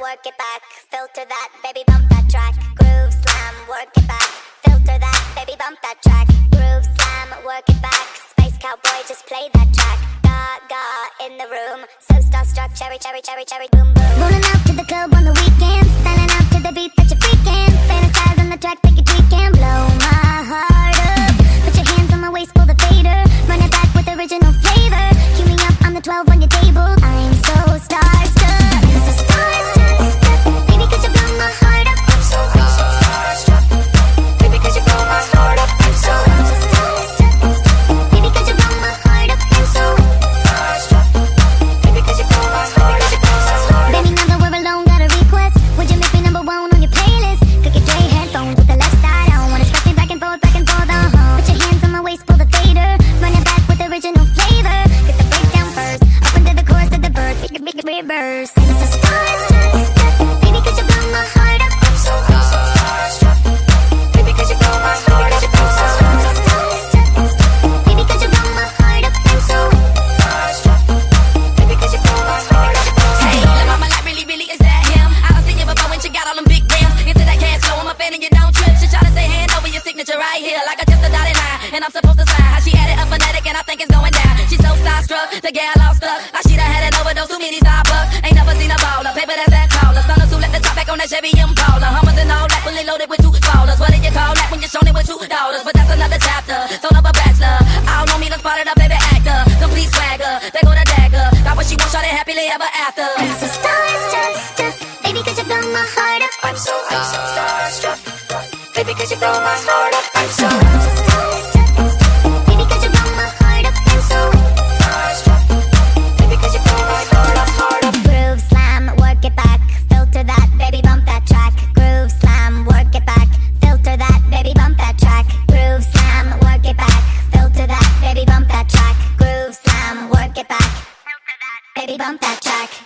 work it back. Filter that, baby, bump that track. Groove slam, work it back. Filter that, baby, bump that track. Groove slam, work it back. Space cowboy, just play that track. Gaga in the room, so starstruck. Cherry, cherry, cherry, cherry, boom, boom. Rolling out to the club original flavor. Get the breakdown first. Up under the chorus of the bird. Make it, reverse. I'm so starstruck. Baby, could you blow my heart up? I'm so starstruck. You blow my heart starstruck. You blow my heart up? So starstruck. You blow my heart? Hey, mama like really, really is that him? I you before when got all them big. Into that cash flow, I'm a fan and you don't trip. She tryna say hand over your signature right here, like I just a dotted line, and I'm supposed to sign. How she I think it's going down. She's so starstruck, the gal all stuck. I should have had an overdose, too many Starbucks. Ain't never seen a baller, paper that's that taller. Stunners who let the top back on that Chevy Impala. Hummers and all that, fully loaded with two ballers. What do you call that when you're shown it with two daughters? But that's another chapter. Son of a bachelor, I don't know me, done spotted a baby actor. Complete swagger, they go to dagger. Got what she wants, shot it happily ever after. I'm so starstruck. Baby, could you blow my heart up? I'm so, bump that track.